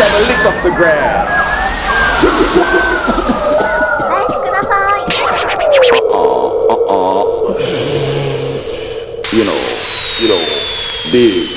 other lick up the grass. uh-uh. You know, you know, big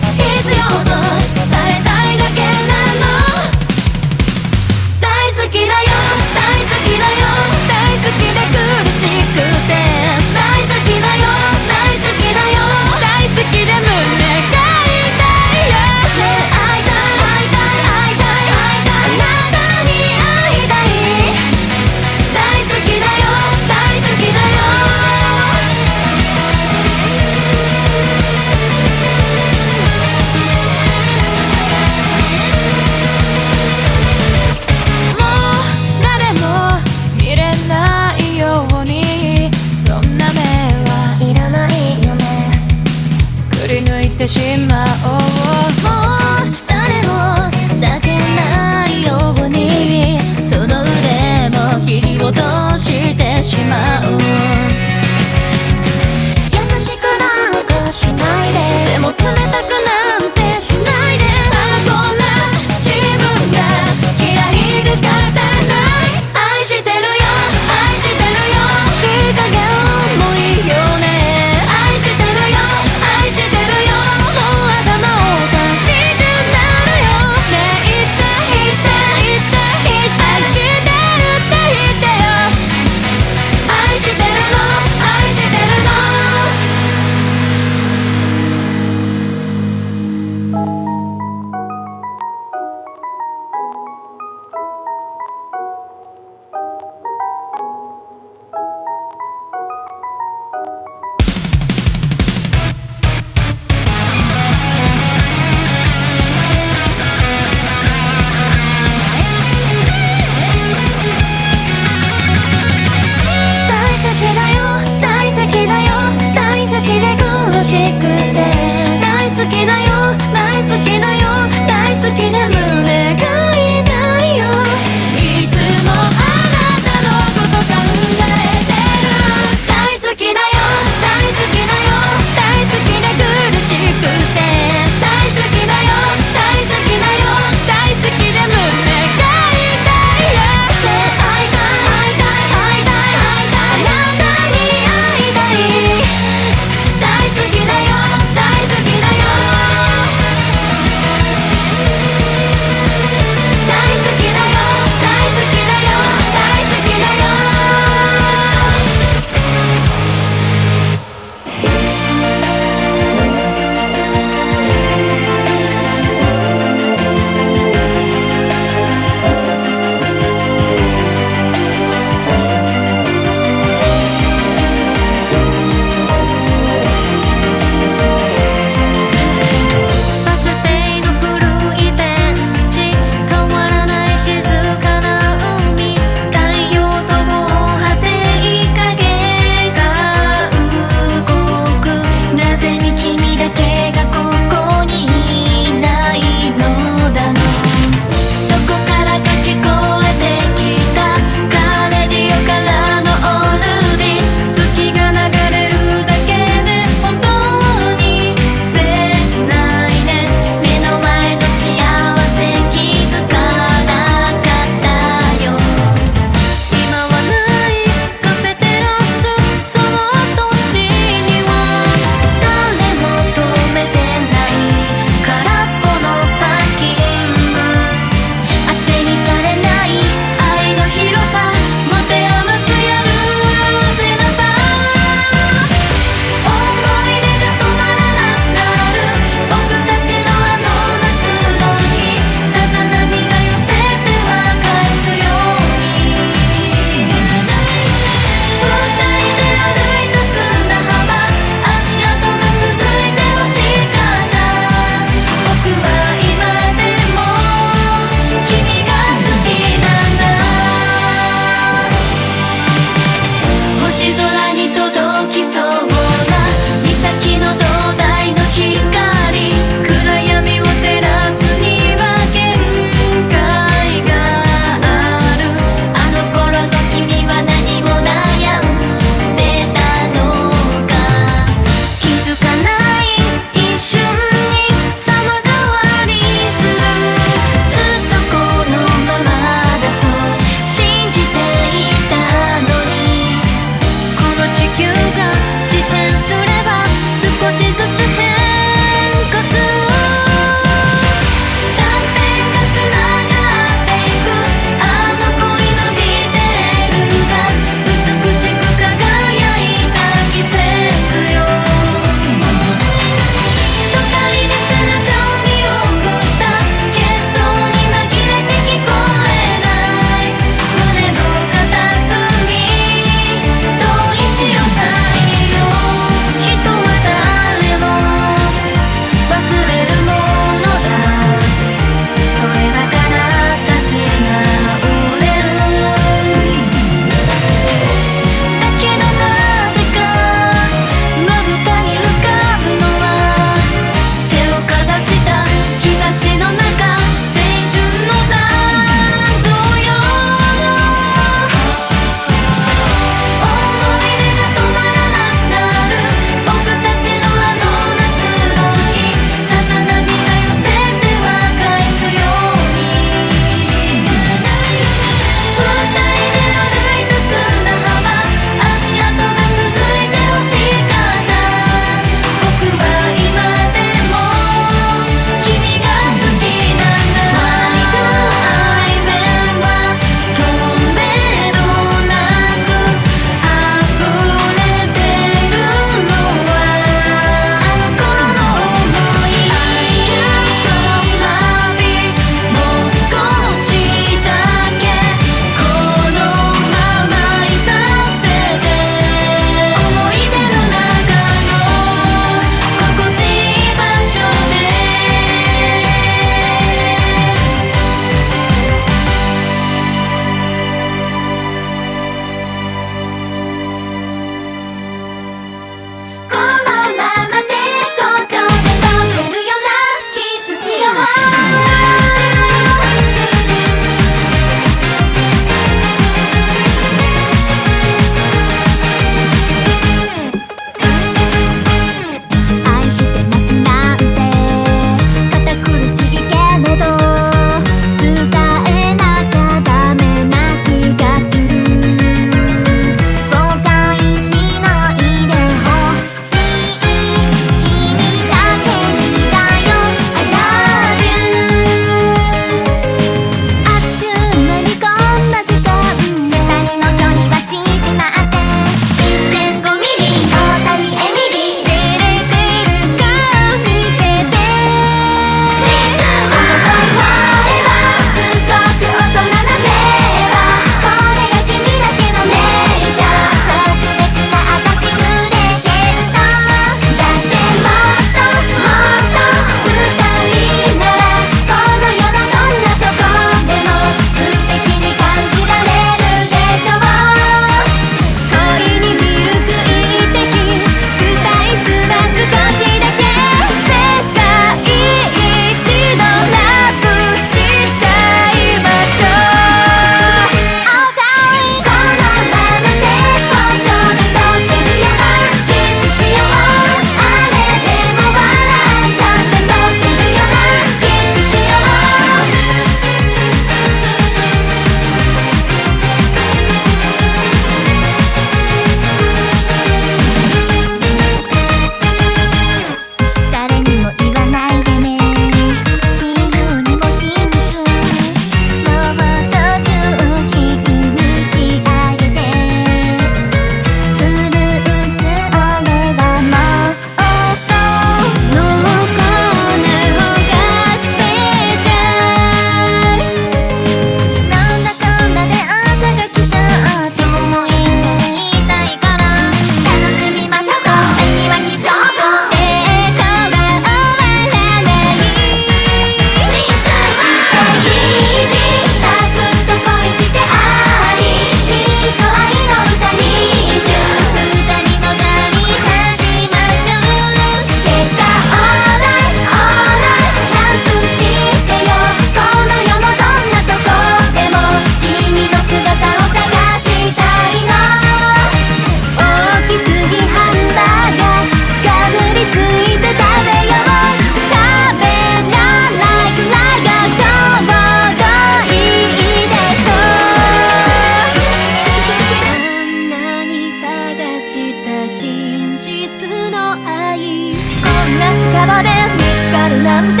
사람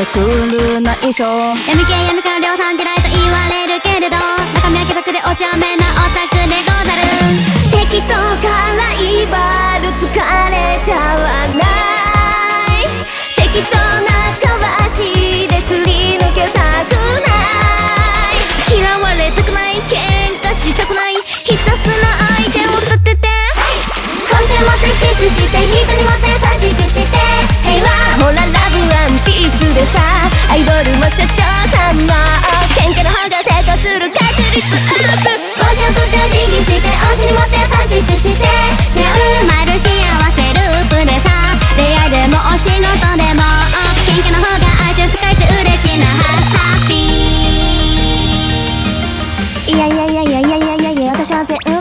てくる衣装 MK 社長さんも喧嘩の方が成功する確率アップ今週とって刺激して推しにも優しくしてじゃうまる幸せループでさ恋愛でもお仕事でも喧嘩の方が相手を使えて嬉しいなハッピーいやいやいやいやいやいやいやいや私は全然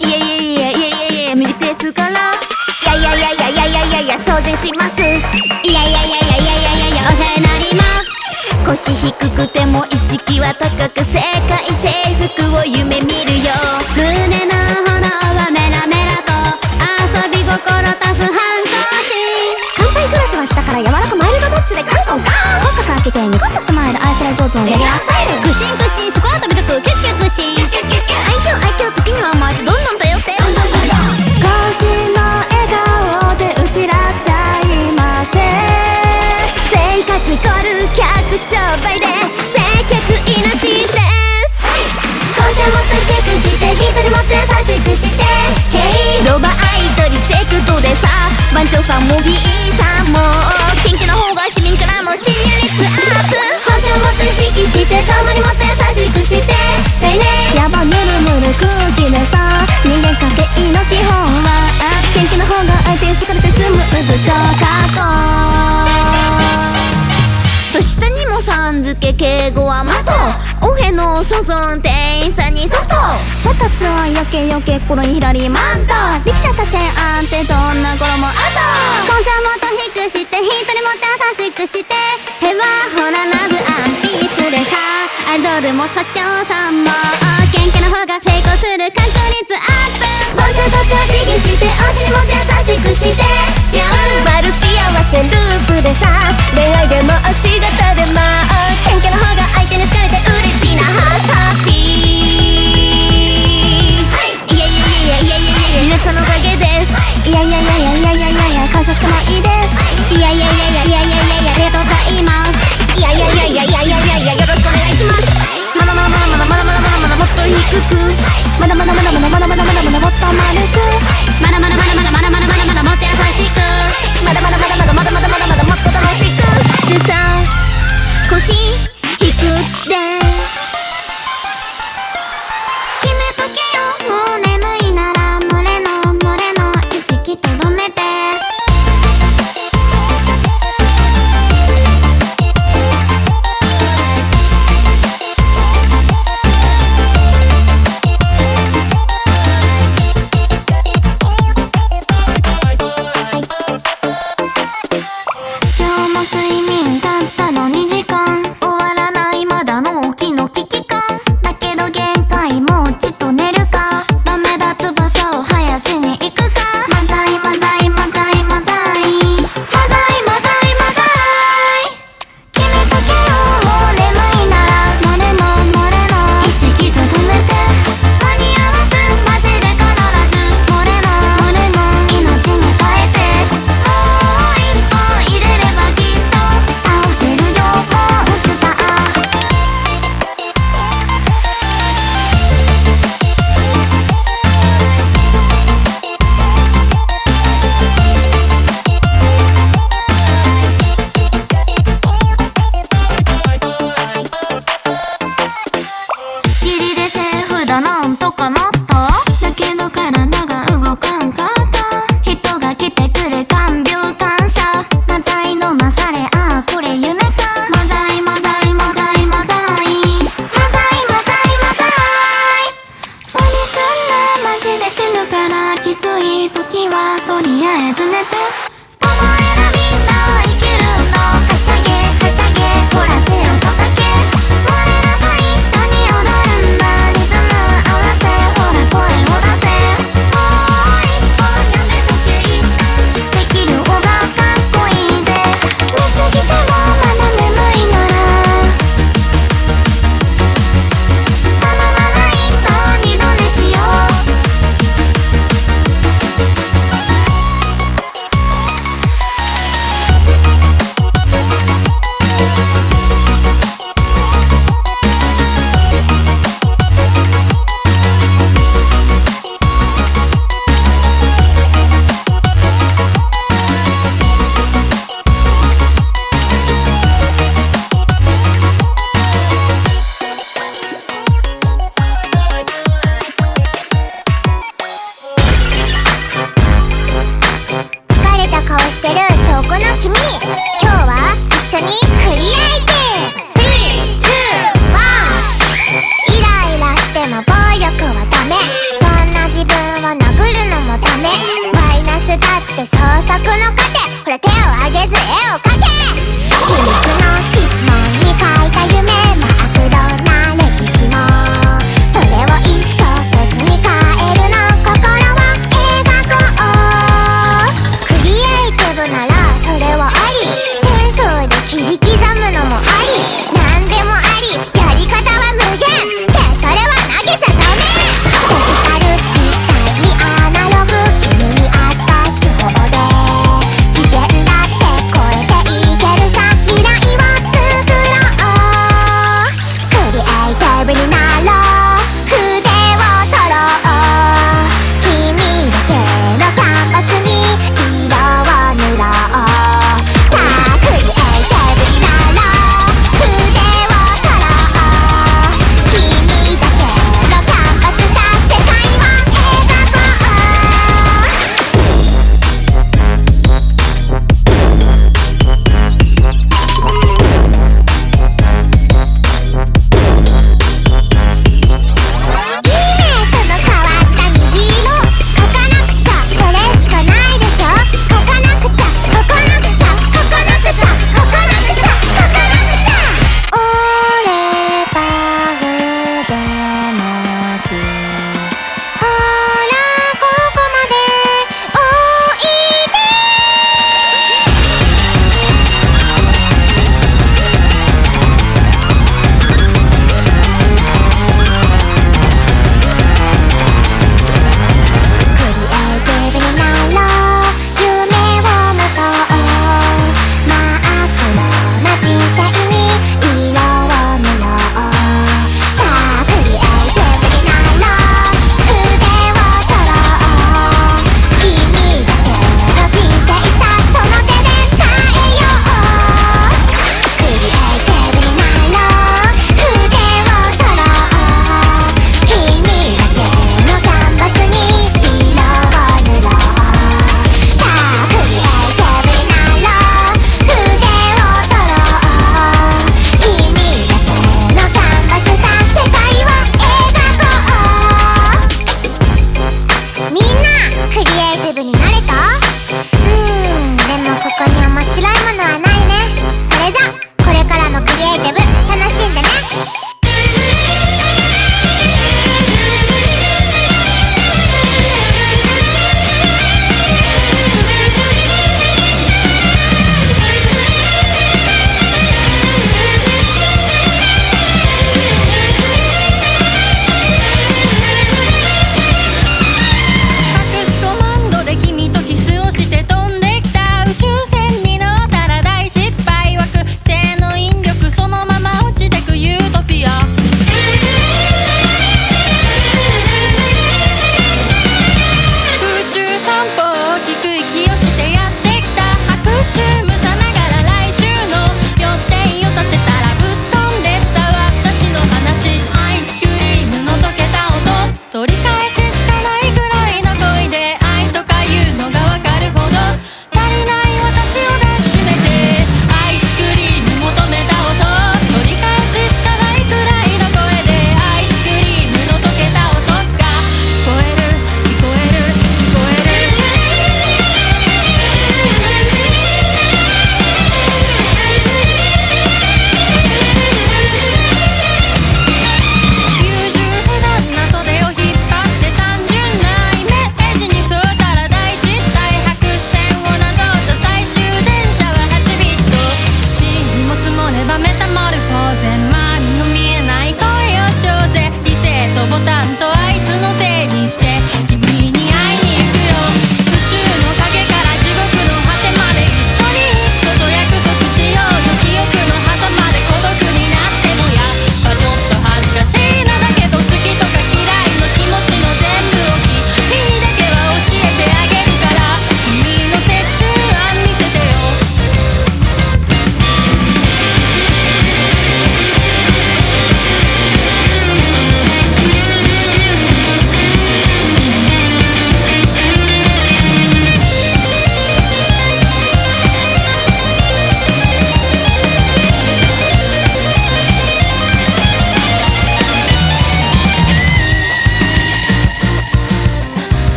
いやいやいやいやいやいやミュージックですからいやいやいやいやいやいやいや精進しますいやいやいやいやいやいやいやお世話になります腰低くても意識は高く世界征服を夢見るよ。胸の炎はメラメラと遊び心足す反抗心乾杯グラスは下から柔らかマイルドタッチでカンコンカン。口角開けてニコッとスマイル愛され上手のレギュラースタイル。クシンクシンスコア飛びたくキュッキュックシン。キュッキュッキュッキュッ。愛嬌愛嬌時には甘えてどんどん頼ってどんどんどんどん商売で接客命です今週もっと低くして人にもっと優しくしてヘイロバアイドリセクトでさ番長さんも議員さんも元気の方が市民からの支持率アップ今週もっと意識して共にもっと優しくして来年やばぬるぬる空気でさ店員さんにソフト。シャタツはよけよけ心にひらりマント。力者たちあんてどんな頃もアウ今週もっとしくして人も優しくしてへはほらラブアンピースでさアイドルも社長さんもケンケの方が成功する確率アップポシャとか刺激して推しにも優しくしてじゃんあ幸せループでさ恋愛でもお仕事でもケンケの方が相手に疲れてうしいなハサピーいやいやいやいやいやいや皆さんのおかげですいやいやいやいやいやいやいや感謝しかないです。いやいやいやいやいやいやいやいやありがとうございます。いやいやいやいやいやいやいやいやよろしくお願いしますまだまだまだまだまだまだまだまだもっと低くまだまだまだまだまだまだまだまだもっと丸くまだまだまだまだまだまだまだまだもっと優しくまだまだまだまだまだまだまだまだもっと楽しくでさ腰